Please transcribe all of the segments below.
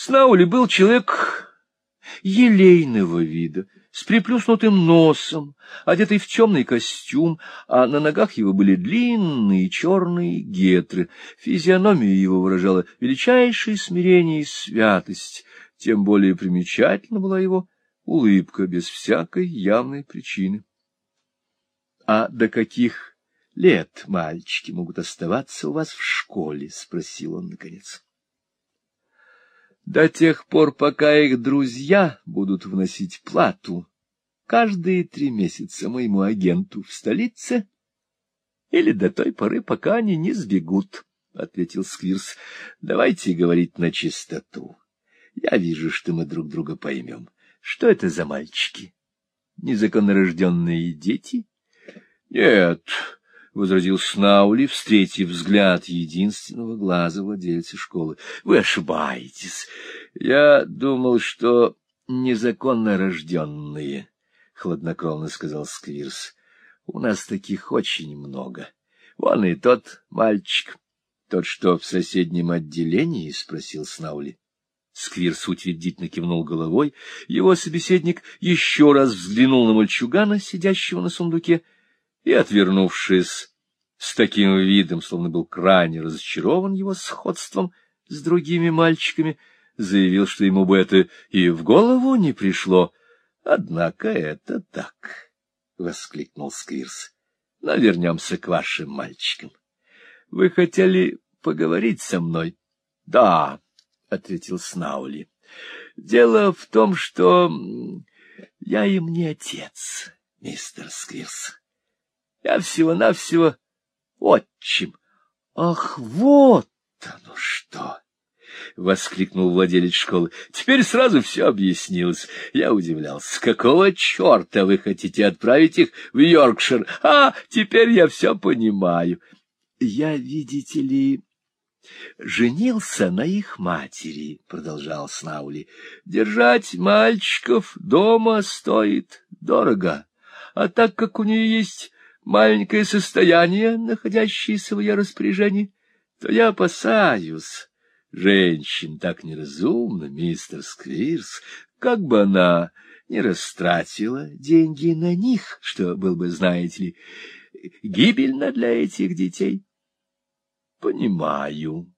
Снаули был человек елейного вида, с приплюснутым носом, одетый в темный костюм, а на ногах его были длинные черные гетры. Физиономия его выражала величайшее смирение и святость, тем более примечательна была его улыбка без всякой явной причины. — А до каких лет мальчики могут оставаться у вас в школе? — спросил он наконец. — До тех пор, пока их друзья будут вносить плату каждые три месяца моему агенту в столице, или до той поры, пока они не сбегут, — ответил Сквирс. — Давайте говорить на чистоту. Я вижу, что мы друг друга поймем. Что это за мальчики? Незаконнорожденные дети? — Нет, — возразил Снаули, встретив взгляд единственного глаза владельца школы. — Вы ошибаетесь. Я думал, что незаконно рожденные, — хладнокровно сказал Сквирс. — У нас таких очень много. Вон и тот мальчик. — Тот, что в соседнем отделении? — спросил Снаули. Сквирс утвердительно кивнул головой. Его собеседник еще раз взглянул на мальчугана, сидящего на сундуке, и, отвернувшись с таким видом, словно был крайне разочарован его сходством с другими мальчиками, заявил, что ему бы это и в голову не пришло. — Однако это так, — воскликнул Сквирс. — Но вернемся к вашим мальчикам. Вы хотели поговорить со мной? — Да. — ответил Снаули. — Дело в том, что я им не отец, мистер Сквирс. Я всего-навсего отчим. — Ах, вот оно что! — воскликнул владелец школы. — Теперь сразу все объяснилось. Я удивлялся. Какого черта вы хотите отправить их в Йоркшир? А, теперь я все понимаю. Я, видите ли женился на их матери, — продолжал Снаули. — Держать мальчиков дома стоит дорого, а так как у нее есть маленькое состояние, находящееся в ее распоряжении, то я опасаюсь. Женщин так неразумно, мистер Сквирс, как бы она не растратила деньги на них, что был бы, знаете ли, гибельно для этих детей. — Понимаю, —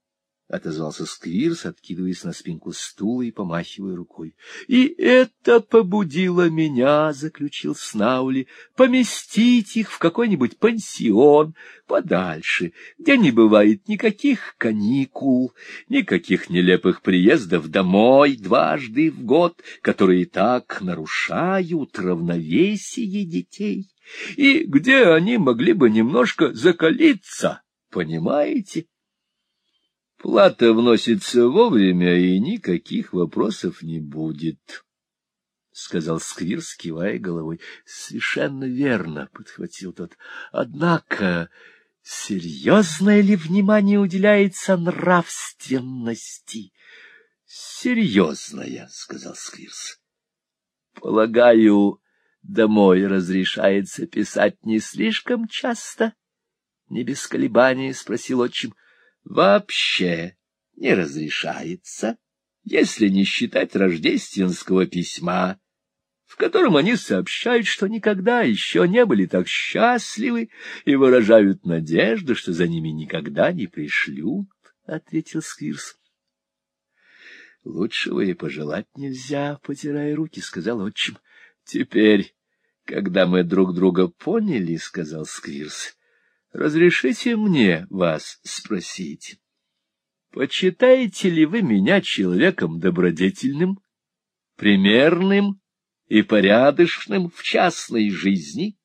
отозвался Сквирс, откидываясь на спинку стула и помахивая рукой. — И это побудило меня, — заключил Снаули, — поместить их в какой-нибудь пансион подальше, где не бывает никаких каникул, никаких нелепых приездов домой дважды в год, которые так нарушают равновесие детей, и где они могли бы немножко закалиться Понимаете? Плата вносится вовремя, и никаких вопросов не будет, — сказал Сквир, скивая головой. — Совершенно верно, — подхватил тот. — Однако серьезное ли внимание уделяется нравственности? — Серьезное, — сказал Сквирс. — Полагаю, домой разрешается писать не слишком часто? — не без колебаний спросил отчим. — Вообще не разрешается, если не считать рождественского письма, в котором они сообщают, что никогда еще не были так счастливы и выражают надежду, что за ними никогда не пришлют, — ответил Сквирс. — Лучшего и пожелать нельзя, — потирая руки, — сказал отчим. — Теперь, когда мы друг друга поняли, — сказал Сквирс, — Разрешите мне вас спросить, почитаете ли вы меня человеком добродетельным, примерным и порядочным в частной жизни?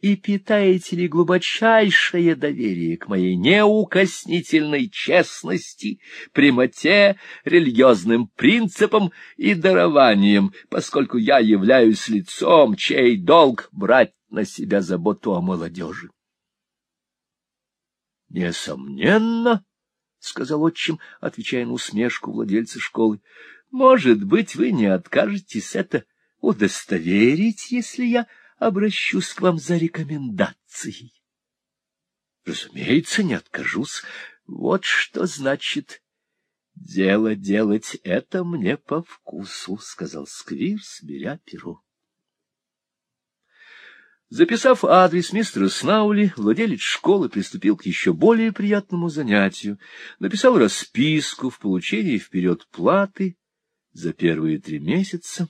И питаете ли глубочайшее доверие к моей неукоснительной честности, прямоте, религиозным принципам и дарованиям, поскольку я являюсь лицом, чей долг брать на себя заботу о молодежи? — Несомненно, — сказал отчим, отвечая на усмешку владельца школы. — Может быть, вы не откажетесь это удостоверить, если я обращусь к вам за рекомендацией? — Разумеется, не откажусь. Вот что значит Дело делать это мне по вкусу, — сказал Сквирс, беря перо. Записав адрес мистера Снаули, владелец школы приступил к еще более приятному занятию. Написал расписку в получении вперед платы за первые три месяца.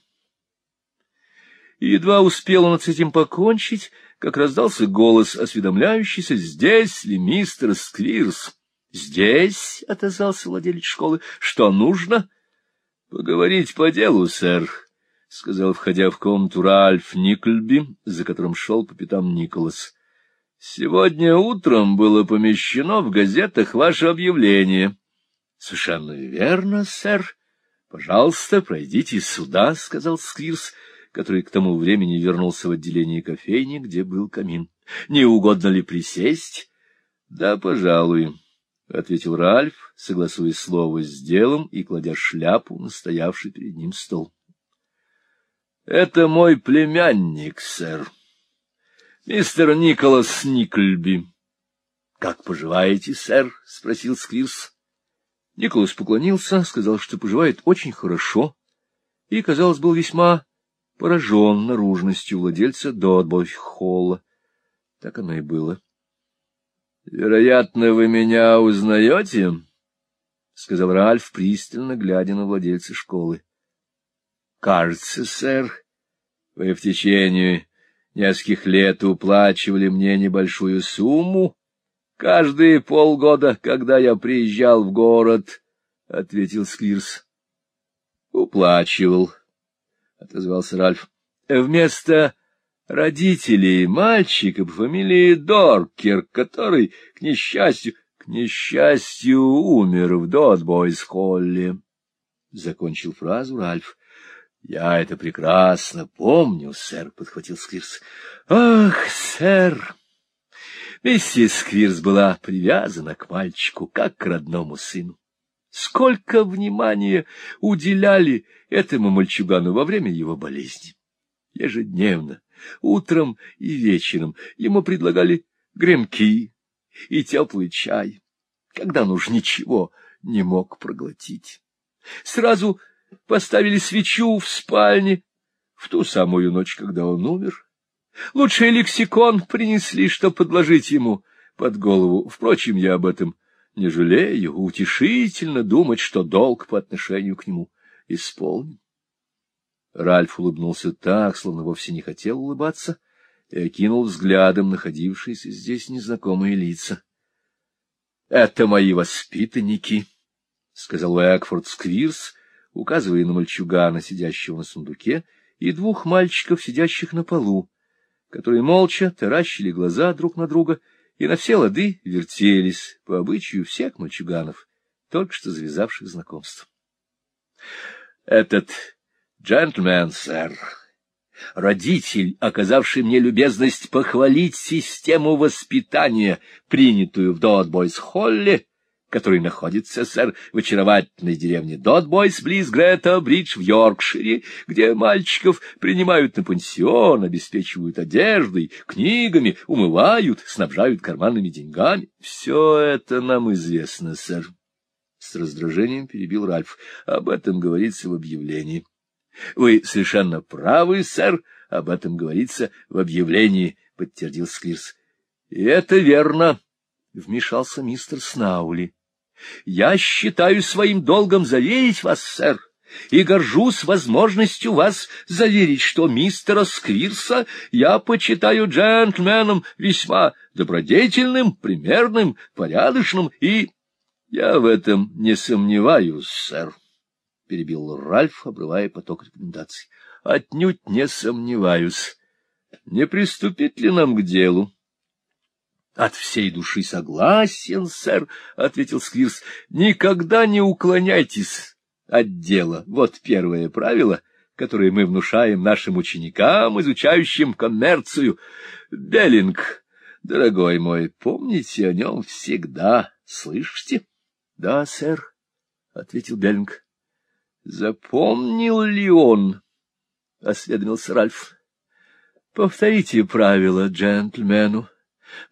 Едва успел он с этим покончить, как раздался голос, осведомляющийся, здесь ли мистер Сквирс. — Здесь, — отозвался владелец школы, — что нужно? — Поговорить по делу, сэр, — сказал, входя в комнату Ральф Никльби, за которым шел по пятам Николас. — Сегодня утром было помещено в газетах ваше объявление. — Совершенно верно, сэр. — Пожалуйста, пройдите сюда, — сказал Сквирс, который к тому времени вернулся в отделение кофейни, где был камин. — Не угодно ли присесть? — Да, пожалуй. — ответил Ральф, согласуя слово с делом и кладя шляпу на стоявший перед ним стол. — Это мой племянник, сэр. Мистер Николас Никльби. — Как поживаете, сэр? — спросил Сквирс. Николас поклонился, сказал, что поживает очень хорошо, и, казалось, был весьма поражен наружностью владельца Дотбой-холла. Так оно и было. — Вероятно, вы меня узнаете? — сказал Ральф, пристально глядя на владельца школы. — Кажется, сэр, вы в течение нескольких лет уплачивали мне небольшую сумму каждые полгода, когда я приезжал в город, — ответил Сквирс. — Уплачивал, — отозвался Ральф. — Вместо родителей мальчика по фамилии Доркер, который, к несчастью, к несчастью, умер в Дотбойс-Холле. Закончил фразу Ральф. — Я это прекрасно помню, сэр, — подхватил Сквирс. — Ах, сэр! Миссис Сквирс была привязана к мальчику, как к родному сыну. Сколько внимания уделяли этому мальчугану во время его болезни. Ежедневно Утром и вечером ему предлагали гремки и теплый чай, когда он уж ничего не мог проглотить. Сразу поставили свечу в спальне в ту самую ночь, когда он умер. Лучший лексикон принесли, что подложить ему под голову. Впрочем, я об этом не жалею. Утешительно думать, что долг по отношению к нему исполнен. Ральф улыбнулся так, словно вовсе не хотел улыбаться, и окинул взглядом находившиеся здесь незнакомые лица. — Это мои воспитанники, — сказал Уэкфорд Сквирс, указывая на мальчугана, сидящего на сундуке, и двух мальчиков, сидящих на полу, которые молча таращили глаза друг на друга и на все лады вертелись по обычаю всех мальчуганов, только что завязавших знакомство. Этот Джентльмен, сэр, родитель, оказавший мне любезность похвалить систему воспитания, принятую в Дотбойс-Холле, который находится, сэр, в очаровательной деревне Дотбойс, близ Грета Бридж в Йоркшире, где мальчиков принимают на пансион, обеспечивают одеждой, книгами, умывают, снабжают карманными деньгами. Все это нам известно, сэр. С раздражением перебил Ральф. Об этом говорится в объявлении. — Вы совершенно правы, сэр, об этом говорится в объявлении, — подтвердил И это верно, — вмешался мистер Снаули. — Я считаю своим долгом заверить вас, сэр, и горжусь возможностью вас заверить, что мистера Сквирса я почитаю джентльменом весьма добродетельным, примерным, порядочным и... Я в этом не сомневаюсь, сэр. — перебил Ральф, обрывая поток рекомендаций. — Отнюдь не сомневаюсь. Не приступить ли нам к делу? — От всей души согласен, сэр, — ответил Сквирс. — Никогда не уклоняйтесь от дела. Вот первое правило, которое мы внушаем нашим ученикам, изучающим коммерцию. Беллинг, дорогой мой, помните о нем всегда, слышите? — Да, сэр, — ответил Беллинг. Запомнил ли он? — осведомился Ральф. — Повторите правила джентльмену, —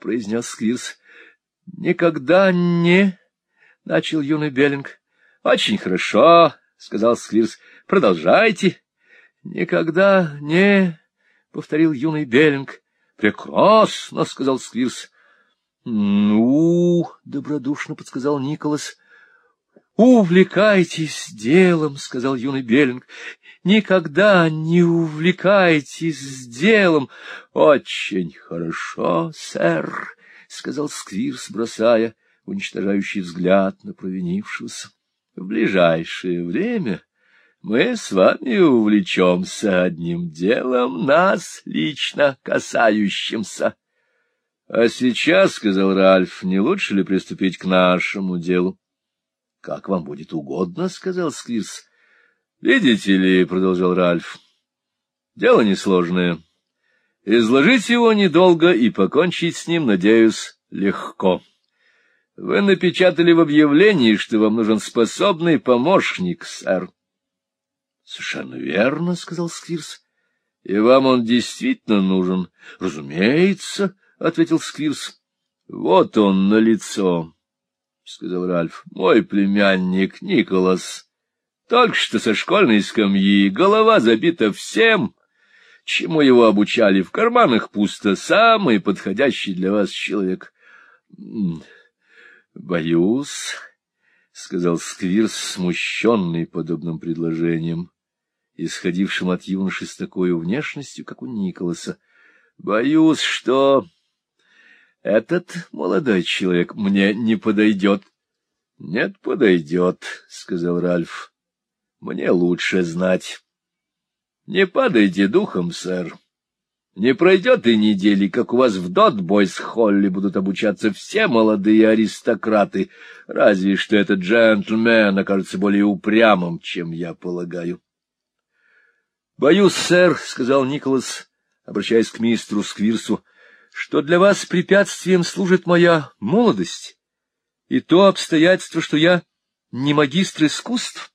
произнес Сквирс. — Никогда не... — начал юный Беллинг. — Очень хорошо, — сказал Сквирс. — Продолжайте. — Никогда не, — повторил юный Беллинг. — Прекрасно, — сказал Сквирс. — Ну, — добродушно подсказал Николас. — Увлекайтесь делом, — сказал юный Беллинг. — Никогда не увлекайтесь делом. — Очень хорошо, сэр, — сказал Сквирс, бросая уничтожающий взгляд на провинившегося. — В ближайшее время мы с вами увлечемся одним делом, нас лично касающимся. — А сейчас, — сказал Ральф, — не лучше ли приступить к нашему делу? — Как вам будет угодно, — сказал Сквирс. — Видите ли, — продолжал Ральф, — дело несложное. Изложить его недолго и покончить с ним, надеюсь, легко. Вы напечатали в объявлении, что вам нужен способный помощник, сэр. — Совершенно верно, — сказал Сквирс. — И вам он действительно нужен? — Разумеется, — ответил Сквирс. — Вот он на лицо, — сказал Ральф. — Мой племянник Николас. Только что со школьной скамьи, голова забита всем, чему его обучали. В карманах пусто. Самый подходящий для вас человек. — Боюсь, — сказал Сквирс, смущенный подобным предложением исходившим от юноши с такой внешностью, как у Николаса. — Боюсь, что этот молодой человек мне не подойдет. — Нет, подойдет, — сказал Ральф. — Мне лучше знать. — Не падайте духом, сэр. Не пройдет и недели, как у вас в Дотбойс-Холле будут обучаться все молодые аристократы, разве что этот джентльмен окажется более упрямым, чем я полагаю. — Боюсь, сэр, — сказал Николас, обращаясь к мистеру Сквирсу, — что для вас препятствием служит моя молодость и то обстоятельство, что я не магистр искусств.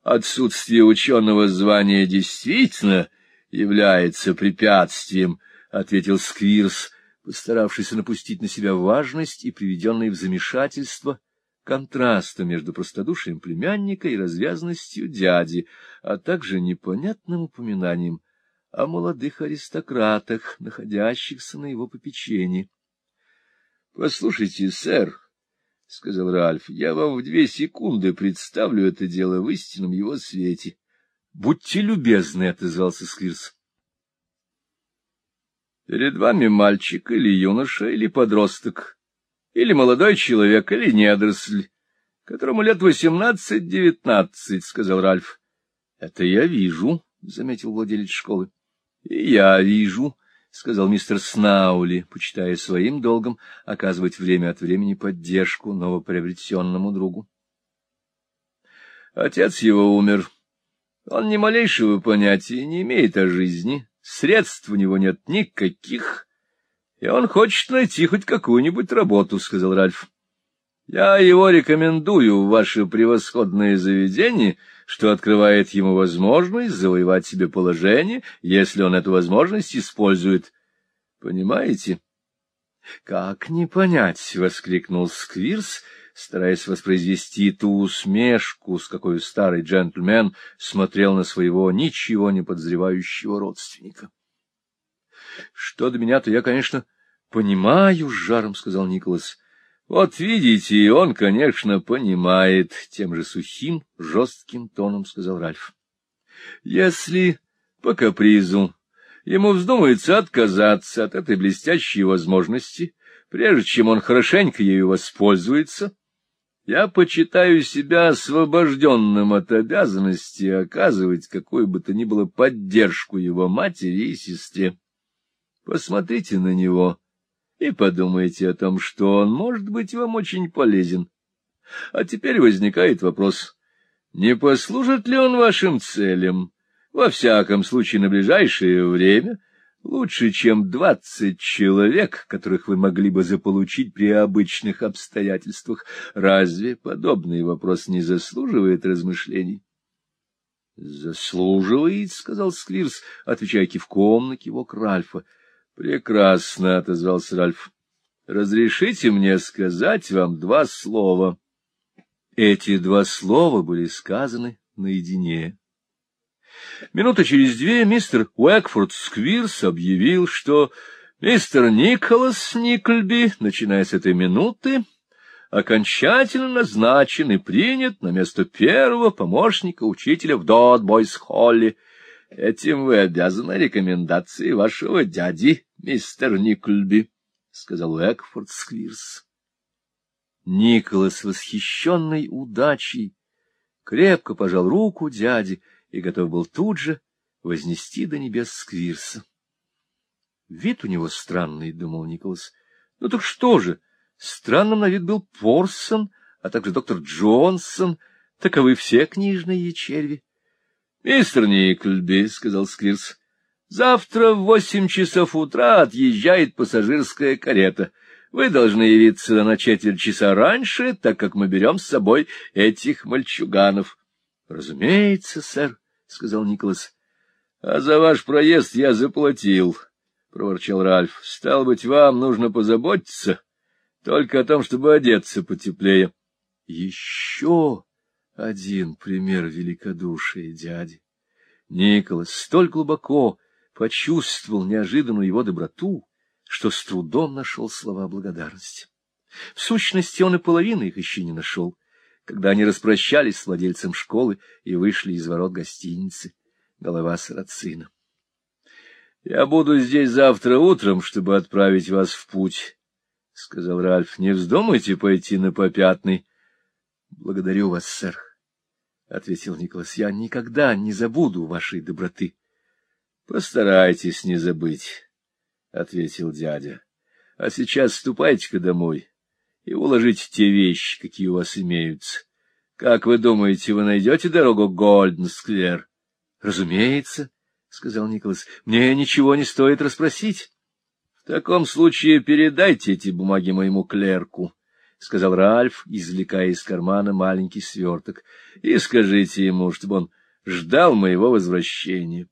Отсутствие ученого звания действительно является препятствием, — ответил Сквирс, постаравшийся напустить на себя важность и приведенный в замешательство контраста между простодушием племянника и развязностью дяди, а также непонятным упоминанием о молодых аристократах, находящихся на его попечении. — Послушайте, сэр, — сказал Ральф, — я вам в две секунды представлю это дело в истинном его свете. — Будьте любезны, — отозвался Сквирс. — Перед вами мальчик или юноша или подросток, или молодой человек, или недоросль, которому лет восемнадцать-девятнадцать, — сказал Ральф. — Это я вижу, — заметил владелец школы. — я вижу, — сказал мистер Снаули, почитая своим долгом оказывать время от времени поддержку новоприобретенному другу. Отец его умер. Он ни малейшего понятия не имеет о жизни, средств у него нет никаких, — И он хочет найти хоть какую-нибудь работу, — сказал Ральф. — Я его рекомендую в ваше превосходное заведение, что открывает ему возможность завоевать себе положение, если он эту возможность использует. Понимаете? — Как не понять? — воскликнул Сквирс, стараясь воспроизвести ту усмешку, с какой старый джентльмен смотрел на своего ничего не подозревающего родственника. — что до меня, то я, конечно, понимаю, — с жаром сказал Николас. — Вот видите, он, конечно, понимает, — тем же сухим, жестким тоном сказал Ральф. — Если по капризу ему вздумается отказаться от этой блестящей возможности, прежде чем он хорошенько ею воспользуется, я почитаю себя освобожденным от обязанности оказывать какую бы то ни было поддержку его матери и сестре. Посмотрите на него и подумайте о том, что он может быть вам очень полезен. А теперь возникает вопрос, не послужит ли он вашим целям, во всяком случае на ближайшее время, лучше, чем двадцать человек, которых вы могли бы заполучить при обычных обстоятельствах. Разве подобный вопрос не заслуживает размышлений? — Заслуживает, — сказал Сквирс, отвечая кивком на кивок Ральфа. Прекрасно, — отозвался Ральф. — Разрешите мне сказать вам два слова. Эти два слова были сказаны наедине. Минута через две мистер Уэкфорд Сквирс объявил, что мистер Николас Никльби, начиная с этой минуты, окончательно назначен и принят на место первого помощника учителя в Дот-Бойс-Холле. Этим вы обязаны рекомендации вашего дяди, мистер Никльби, — сказал Уэкфорд Сквирс. Николас, восхищенный удачей, крепко пожал руку дяди и готов был тут же вознести до небес Сквирса. Вид у него странный, — думал Николас. Ну так что же, странным на вид был Порсон, а также доктор Джонсон, таковы все книжные черви. — Мистер Никльби, — сказал Сквирс, — завтра в восемь часов утра отъезжает пассажирская карета. Вы должны явиться на четверть часа раньше, так как мы берем с собой этих мальчуганов. — Разумеется, сэр, — сказал Николас. — А за ваш проезд я заплатил, — проворчал Ральф. — Стал быть, вам нужно позаботиться только о том, чтобы одеться потеплее. — Еще один пример великодушия дяди. Николас столь глубоко почувствовал неожиданную его доброту, что с трудом нашел слова благодарности. В сущности, он и половины их еще не нашел когда они распрощались с владельцем школы и вышли из ворот гостиницы. Голова сарацина. — Я буду здесь завтра утром, чтобы отправить вас в путь, — сказал Ральф. — Не вздумайте пойти на попятный. — Благодарю вас, сэр, — ответил Николас. — Я никогда не забуду вашей доброты. — Постарайтесь не забыть, — ответил дядя. — А сейчас ступайте-ка домой и уложите те вещи, какие у вас имеются. Как вы думаете, вы найдете дорогу Гольден-сквер? — Разумеется, — сказал Николас. — Мне ничего не стоит расспросить. — В таком случае передайте эти бумаги моему клерку, — сказал Ральф, извлекая из кармана маленький сверток, — и скажите ему, чтобы он ждал моего возвращения.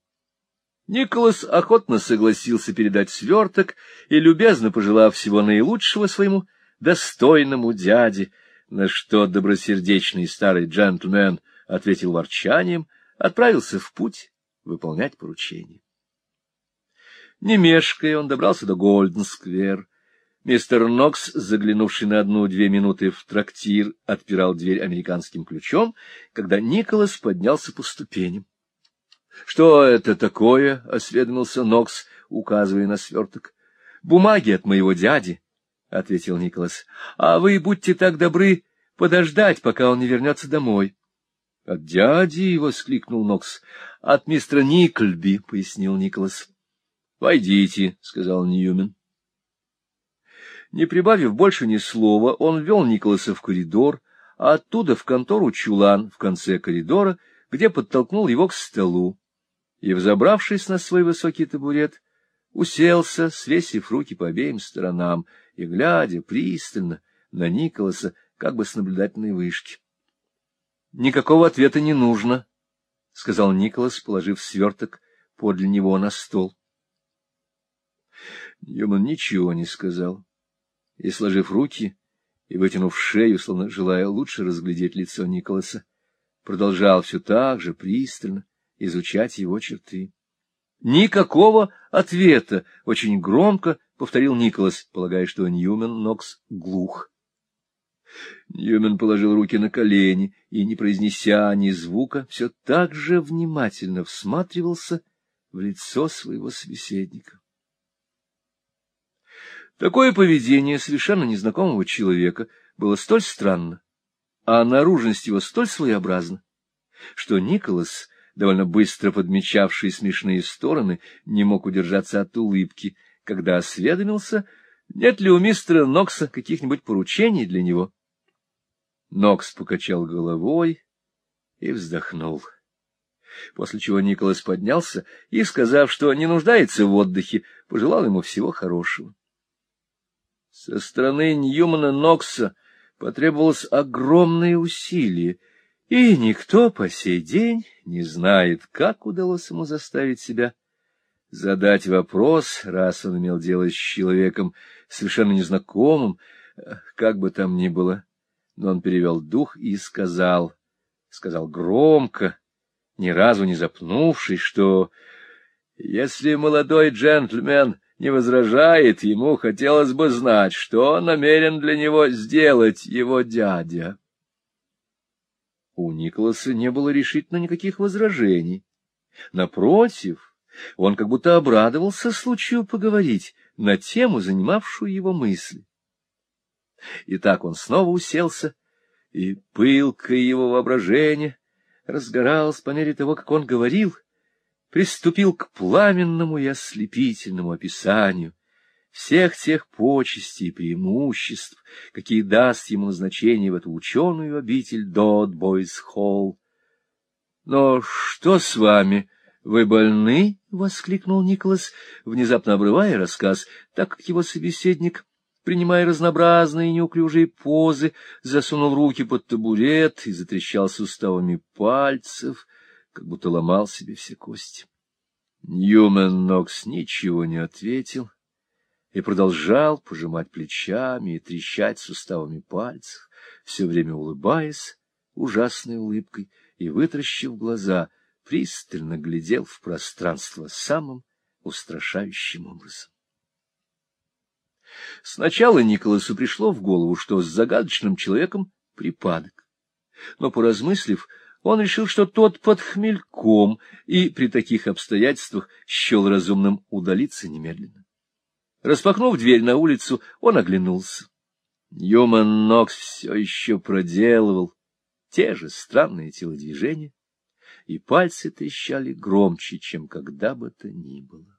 Николас охотно согласился передать сверток и, любезно пожелав всего наилучшего своему достойному дяде, на что добросердечный старый джентльмен ответил ворчанием, отправился в путь выполнять поручение. Не мешкая, он добрался до Голден-сквер. Мистер Нокс, заглянувший на одну-две минуты в трактир, отпирал дверь американским ключом, когда Николас поднялся по ступеням. — Что это такое? — осведомился Нокс, указывая на сверток. — Бумаги от моего дяди, — ответил Николас. — А вы будьте так добры подождать, пока он не вернется домой. — От дяди! — воскликнул Нокс. — От мистера Никльби, — пояснил Николас. — Войдите, — сказал Ньюмен. Не прибавив больше ни слова, он ввел Николаса в коридор, а оттуда в контору чулан в конце коридора, где подтолкнул его к столу. И, взобравшись на свой высокий табурет, уселся, свесив руки по обеим сторонам и глядя пристально на Николаса, как бы с наблюдательной вышки. — Никакого ответа не нужно, — сказал Николас, положив сверток подле него на стол. Ньюман ничего не сказал, и, сложив руки и вытянув шею, словно желая лучше разглядеть лицо Николаса, продолжал все так же пристально изучать его черты. Никакого ответа, очень громко повторил Николас, полагая, что Ньюмен Нокс глух. Ньюмен положил руки на колени и, не произнеся ни звука, все так же внимательно всматривался в лицо своего собеседника. Такое поведение совершенно незнакомого человека было столь странно, а наружность его столь своеобразна, что Николас довольно быстро подмечавший смешные стороны, не мог удержаться от улыбки, когда осведомился, нет ли у мистера Нокса каких-нибудь поручений для него. Нокс покачал головой и вздохнул. После чего Николас поднялся и, сказав, что не нуждается в отдыхе, пожелал ему всего хорошего. Со стороны Ньюмана Нокса потребовалось огромное усилие — и никто по сей день не знает, как удалось ему заставить себя задать вопрос, раз он имел дело с человеком совершенно незнакомым, как бы там ни было, Но он перевел дух и сказал, сказал громко, ни разу не запнувшись, что если молодой джентльмен не возражает, ему хотелось бы знать, что намерен для него сделать его дядя. У Николаса не было решительно никаких возражений. Напротив, он как будто обрадовался случаю поговорить на тему, занимавшую его мысли. И так он снова уселся, и пылкое его воображение разгоралось по мере того, как он говорил, приступил к пламенному и ослепительному описанию всех тех почестей и преимуществ, какие даст ему назначение в эту ученую обитель Дод Бойс Холл. — Но что с вами? Вы больны? — воскликнул Николас, внезапно обрывая рассказ, так как его собеседник, принимая разнообразные неуклюжие позы, засунул руки под табурет и затрещал суставами пальцев, как будто ломал себе все кости. Ньюмен Нокс ничего не ответил, и продолжал пожимать плечами и трещать суставами пальцев, все время улыбаясь ужасной улыбкой и, вытращив глаза, пристально глядел в пространство самым устрашающим образом. Сначала Николасу пришло в голову, что с загадочным человеком припадок. Но, поразмыслив, он решил, что тот под хмельком, и при таких обстоятельствах счел разумным удалиться немедленно. Распахнув дверь на улицу, он оглянулся. Ньюман Нокс все еще проделывал те же странные телодвижения, и пальцы трещали громче, чем когда бы то ни было.